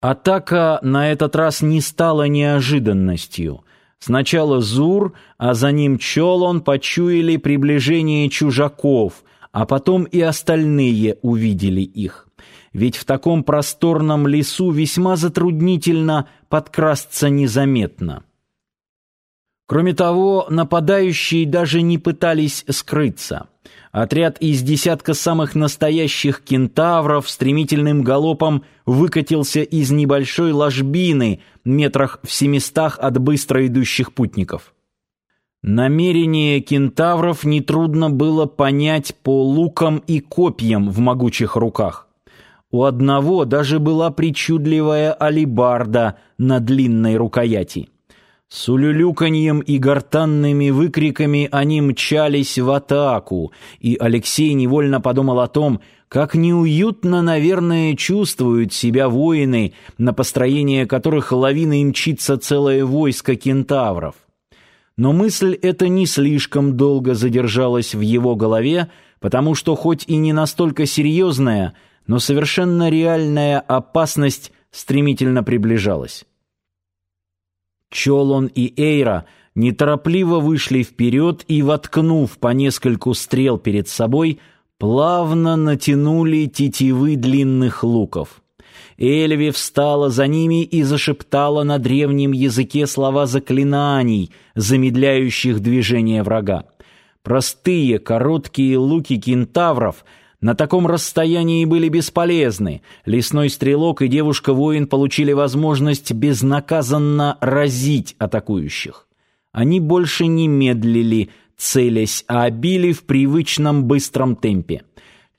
Атака на этот раз не стала неожиданностью. Сначала Зур, а за ним Чолон почуяли приближение чужаков, а потом и остальные увидели их. Ведь в таком просторном лесу весьма затруднительно подкрасться незаметно. Кроме того, нападающие даже не пытались скрыться. Отряд из десятка самых настоящих кентавров стремительным галопом выкатился из небольшой ложбины метрах в семистах от быстро идущих путников. Намерение кентавров нетрудно было понять по лукам и копьям в могучих руках. У одного даже была причудливая алибарда на длинной рукояти. С улюлюканьем и гортанными выкриками они мчались в атаку, и Алексей невольно подумал о том, как неуютно, наверное, чувствуют себя воины, на построение которых лавиной мчится целое войско кентавров. Но мысль эта не слишком долго задержалась в его голове, потому что хоть и не настолько серьезная, но совершенно реальная опасность стремительно приближалась. Чолон и Эйра неторопливо вышли вперед и, воткнув по нескольку стрел перед собой, плавно натянули тетивы длинных луков. Эльви встала за ними и зашептала на древнем языке слова заклинаний, замедляющих движение врага. Простые короткие луки кентавров — на таком расстоянии были бесполезны. Лесной стрелок и девушка-воин получили возможность безнаказанно разить атакующих. Они больше не медлили, целясь, а били в привычном быстром темпе.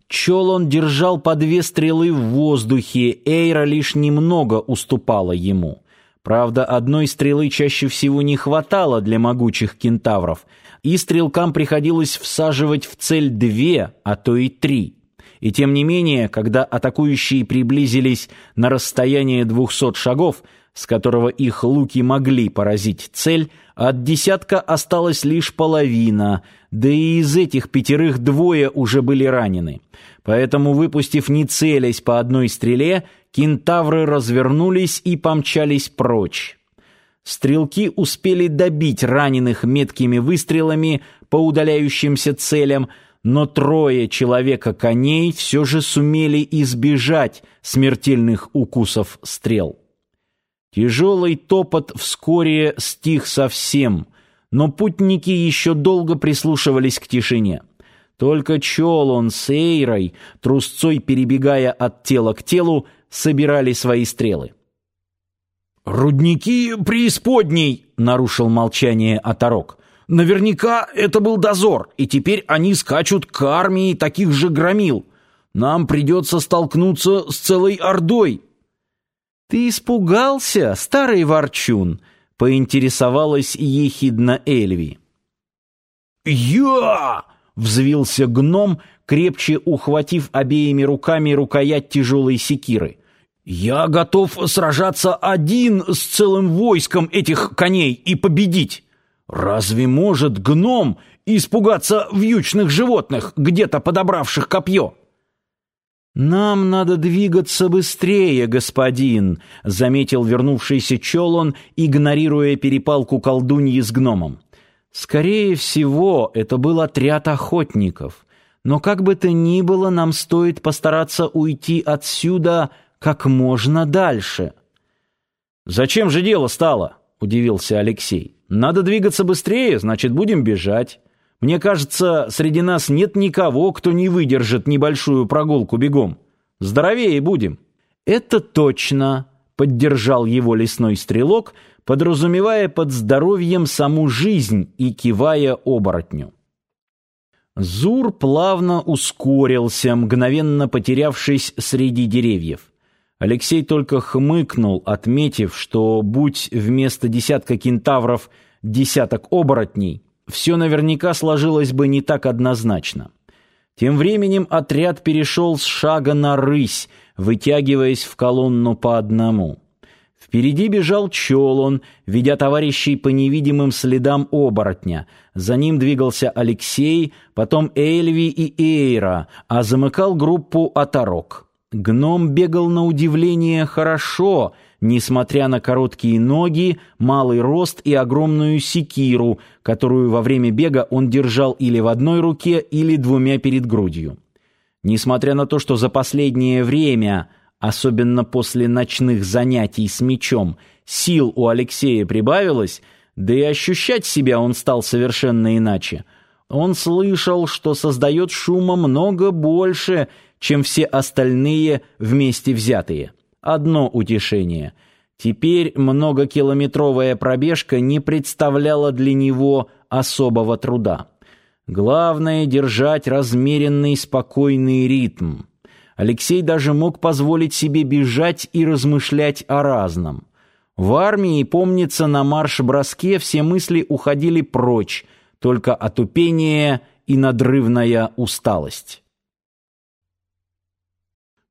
Чолон держал по две стрелы в воздухе, Эйра лишь немного уступала ему. Правда, одной стрелы чаще всего не хватало для могучих кентавров, и стрелкам приходилось всаживать в цель две, а то и три. И тем не менее, когда атакующие приблизились на расстояние двухсот шагов, с которого их луки могли поразить цель, от десятка осталась лишь половина, да и из этих пятерых двое уже были ранены. Поэтому, выпустив не целясь по одной стреле, кентавры развернулись и помчались прочь. Стрелки успели добить раненых меткими выстрелами по удаляющимся целям, но трое человека-коней все же сумели избежать смертельных укусов стрел. Тяжелый топот вскоре стих совсем, но путники еще долго прислушивались к тишине. Только Чолон с Эйрой, трусцой перебегая от тела к телу, собирали свои стрелы. «Рудники преисподней!» — нарушил молчание Оторок. «Наверняка это был дозор, и теперь они скачут к армии таких же громил. Нам придется столкнуться с целой ордой». «Ты испугался, старый ворчун?» — поинтересовалась ехидно Эльви. «Я!» Взвился гном, крепче ухватив обеими руками рукоять тяжелой секиры. «Я готов сражаться один с целым войском этих коней и победить! Разве может гном испугаться вьючных животных, где-то подобравших копье?» «Нам надо двигаться быстрее, господин», — заметил вернувшийся Чолон, игнорируя перепалку колдуньи с гномом. Скорее всего, это был отряд охотников. Но как бы то ни было, нам стоит постараться уйти отсюда как можно дальше. «Зачем же дело стало?» — удивился Алексей. «Надо двигаться быстрее, значит, будем бежать. Мне кажется, среди нас нет никого, кто не выдержит небольшую прогулку бегом. Здоровее будем». «Это точно», — поддержал его лесной стрелок, подразумевая под здоровьем саму жизнь и кивая оборотню. Зур плавно ускорился, мгновенно потерявшись среди деревьев. Алексей только хмыкнул, отметив, что, будь вместо десятка кентавров десяток оборотней, все наверняка сложилось бы не так однозначно. Тем временем отряд перешел с шага на рысь, вытягиваясь в колонну по одному. Впереди бежал Чолон, ведя товарищей по невидимым следам оборотня. За ним двигался Алексей, потом Эльви и Эйра, а замыкал группу Оторок. Гном бегал на удивление хорошо, несмотря на короткие ноги, малый рост и огромную секиру, которую во время бега он держал или в одной руке, или двумя перед грудью. Несмотря на то, что за последнее время, особенно после ночных занятий с мечом, сил у Алексея прибавилось, да и ощущать себя он стал совершенно иначе. Он слышал, что создает шума много больше, чем все остальные вместе взятые. Одно утешение. Теперь многокилометровая пробежка не представляла для него особого труда. Главное — держать размеренный спокойный ритм. Алексей даже мог позволить себе бежать и размышлять о разном. В армии, помнится, на марш-броске все мысли уходили прочь, только отупение и надрывная усталость.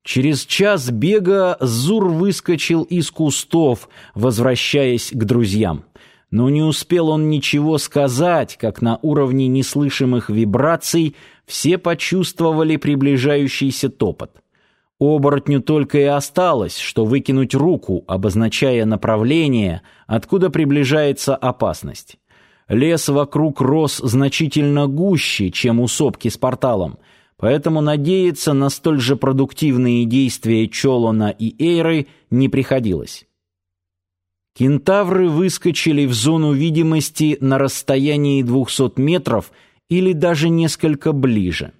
Через час бега Зур выскочил из кустов, возвращаясь к друзьям. Но не успел он ничего сказать, как на уровне неслышимых вибраций все почувствовали приближающийся топот. Оборотню только и осталось, что выкинуть руку, обозначая направление, откуда приближается опасность. Лес вокруг рос значительно гуще, чем у сопки с порталом — поэтому надеяться на столь же продуктивные действия Чолона и Эйры не приходилось. Кентавры выскочили в зону видимости на расстоянии 200 метров или даже несколько ближе.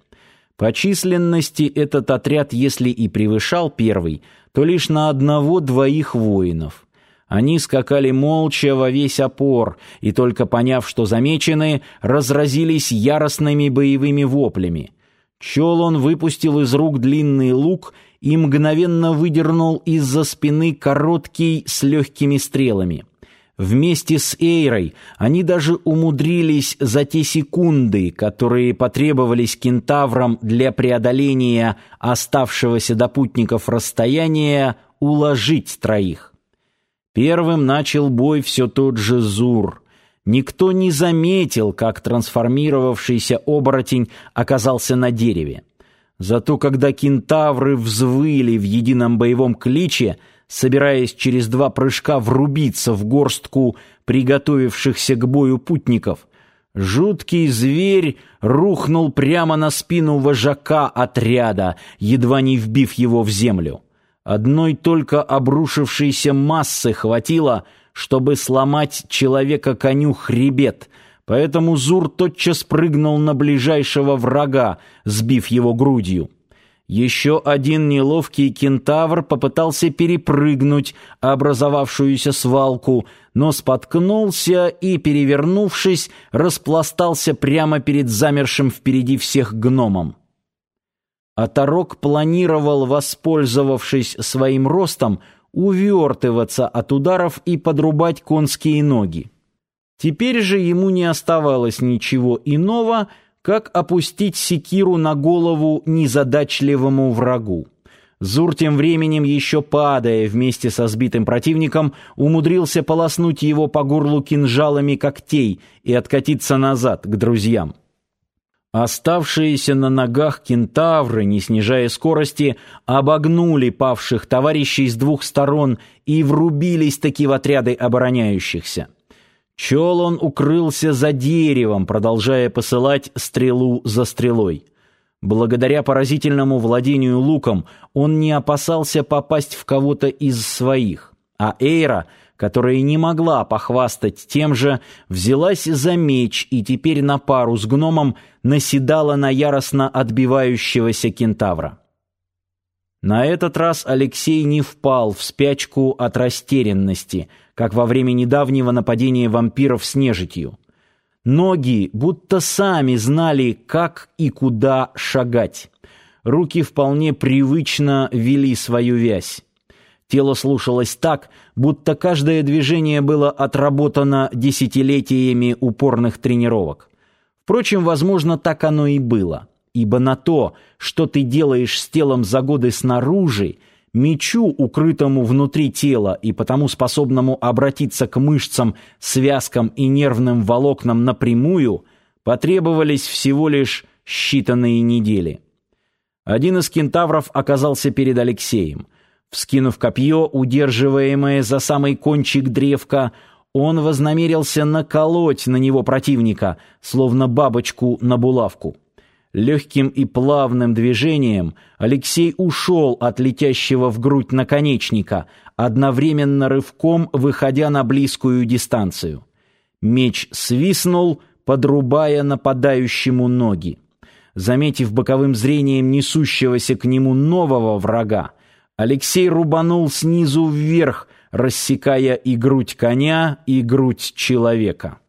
По численности этот отряд, если и превышал первый, то лишь на одного-двоих воинов. Они скакали молча во весь опор, и только поняв, что замечены, разразились яростными боевыми воплями. Чолон выпустил из рук длинный лук и мгновенно выдернул из-за спины короткий с легкими стрелами. Вместе с Эйрой они даже умудрились за те секунды, которые потребовались кентаврам для преодоления оставшегося до путников расстояния, уложить троих. Первым начал бой все тот же Зур — Никто не заметил, как трансформировавшийся оборотень оказался на дереве. Зато когда кентавры взвыли в едином боевом кличе, собираясь через два прыжка врубиться в горстку приготовившихся к бою путников, жуткий зверь рухнул прямо на спину вожака отряда, едва не вбив его в землю. Одной только обрушившейся массы хватило, чтобы сломать человека-коню хребет, поэтому Зур тотчас прыгнул на ближайшего врага, сбив его грудью. Еще один неловкий кентавр попытался перепрыгнуть образовавшуюся свалку, но споткнулся и, перевернувшись, распластался прямо перед замершим впереди всех гномом. Оторок планировал, воспользовавшись своим ростом, увертываться от ударов и подрубать конские ноги. Теперь же ему не оставалось ничего иного, как опустить секиру на голову незадачливому врагу. Зур тем временем, еще падая вместе со сбитым противником, умудрился полоснуть его по горлу кинжалами когтей и откатиться назад к друзьям. Оставшиеся на ногах кентавры, не снижая скорости, обогнули павших товарищей с двух сторон и врубились таки в отряды обороняющихся. Чолон укрылся за деревом, продолжая посылать стрелу за стрелой. Благодаря поразительному владению луком он не опасался попасть в кого-то из своих, а Эйра — которая не могла похвастать тем же, взялась за меч и теперь на пару с гномом наседала на яростно отбивающегося кентавра. На этот раз Алексей не впал в спячку от растерянности, как во время недавнего нападения вампиров с нежитью. Ноги будто сами знали, как и куда шагать. Руки вполне привычно вели свою вязь. Тело слушалось так, будто каждое движение было отработано десятилетиями упорных тренировок. Впрочем, возможно, так оно и было. Ибо на то, что ты делаешь с телом за годы снаружи, мечу, укрытому внутри тела и потому способному обратиться к мышцам, связкам и нервным волокнам напрямую, потребовались всего лишь считанные недели. Один из кентавров оказался перед Алексеем. Вскинув копье, удерживаемое за самый кончик древка, он вознамерился наколоть на него противника, словно бабочку на булавку. Легким и плавным движением Алексей ушел от летящего в грудь наконечника, одновременно рывком выходя на близкую дистанцию. Меч свистнул, подрубая нападающему ноги. Заметив боковым зрением несущегося к нему нового врага, Алексей рубанул снизу вверх, рассекая и грудь коня, и грудь человека.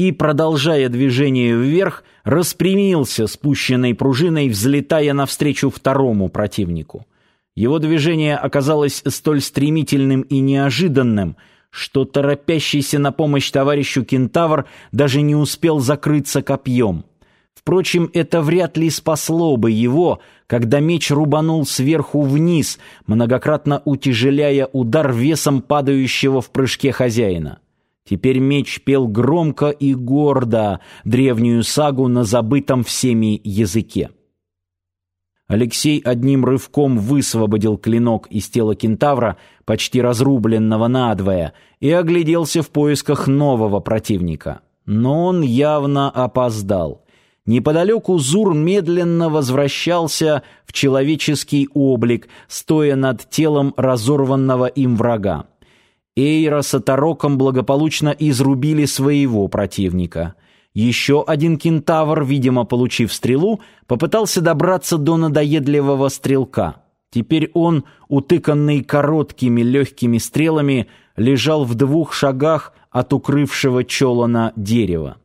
И, продолжая движение вверх, распрямился спущенной пружиной, взлетая навстречу второму противнику. Его движение оказалось столь стремительным и неожиданным, что торопящийся на помощь товарищу кентавр даже не успел закрыться копьем. Впрочем, это вряд ли спасло бы его, когда меч рубанул сверху вниз, многократно утяжеляя удар весом падающего в прыжке хозяина. Теперь меч пел громко и гордо древнюю сагу на забытом всеми языке. Алексей одним рывком высвободил клинок из тела кентавра, почти разрубленного надвое, и огляделся в поисках нового противника. Но он явно опоздал. Неподалеку Зур медленно возвращался в человеческий облик, стоя над телом разорванного им врага. Эйра с Атароком благополучно изрубили своего противника. Еще один кентавр, видимо, получив стрелу, попытался добраться до надоедливого стрелка. Теперь он, утыканный короткими легкими стрелами, лежал в двух шагах от укрывшего Чолона дерева.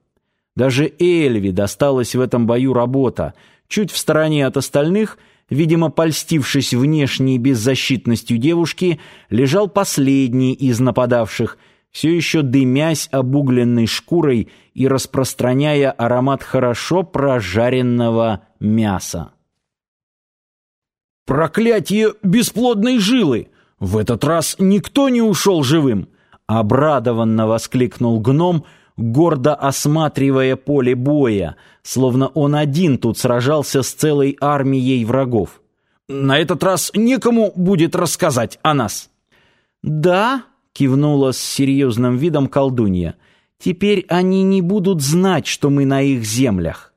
Даже Эльви досталась в этом бою работа. Чуть в стороне от остальных, видимо, польстившись внешней беззащитностью девушки, лежал последний из нападавших, все еще дымясь обугленной шкурой и распространяя аромат хорошо прожаренного мяса. «Проклятие бесплодной жилы! В этот раз никто не ушел живым!» Обрадованно воскликнул гном — гордо осматривая поле боя, словно он один тут сражался с целой армией врагов. «На этот раз некому будет рассказать о нас». «Да», — кивнула с серьезным видом колдунья, «теперь они не будут знать, что мы на их землях».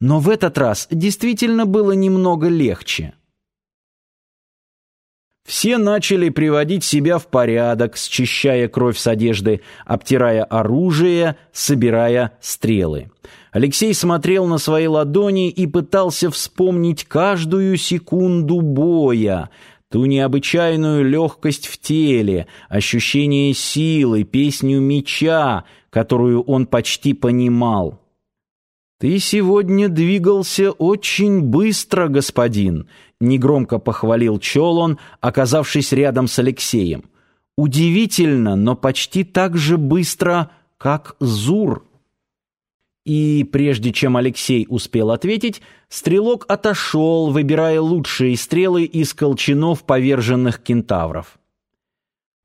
Но в этот раз действительно было немного легче. Все начали приводить себя в порядок, счищая кровь с одежды, обтирая оружие, собирая стрелы. Алексей смотрел на свои ладони и пытался вспомнить каждую секунду боя, ту необычайную легкость в теле, ощущение силы, песню меча, которую он почти понимал. «Ты сегодня двигался очень быстро, господин», — негромко похвалил Чолон, оказавшись рядом с Алексеем. «Удивительно, но почти так же быстро, как Зур». И прежде чем Алексей успел ответить, стрелок отошел, выбирая лучшие стрелы из колчанов поверженных кентавров.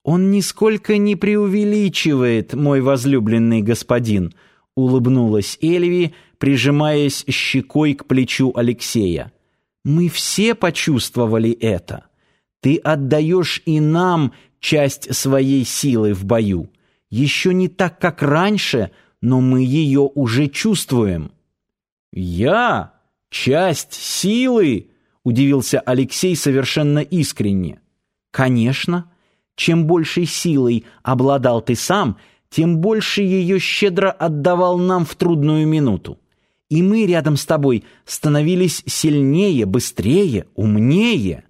«Он нисколько не преувеличивает, мой возлюбленный господин», — улыбнулась Эльви, прижимаясь щекой к плечу Алексея. «Мы все почувствовали это. Ты отдаешь и нам часть своей силы в бою. Еще не так, как раньше, но мы ее уже чувствуем». «Я? Часть силы?» — удивился Алексей совершенно искренне. «Конечно. Чем большей силой обладал ты сам, — тем больше ее щедро отдавал нам в трудную минуту. И мы рядом с тобой становились сильнее, быстрее, умнее.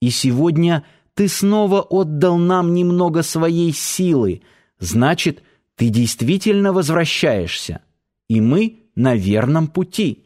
И сегодня ты снова отдал нам немного своей силы, значит, ты действительно возвращаешься, и мы на верном пути».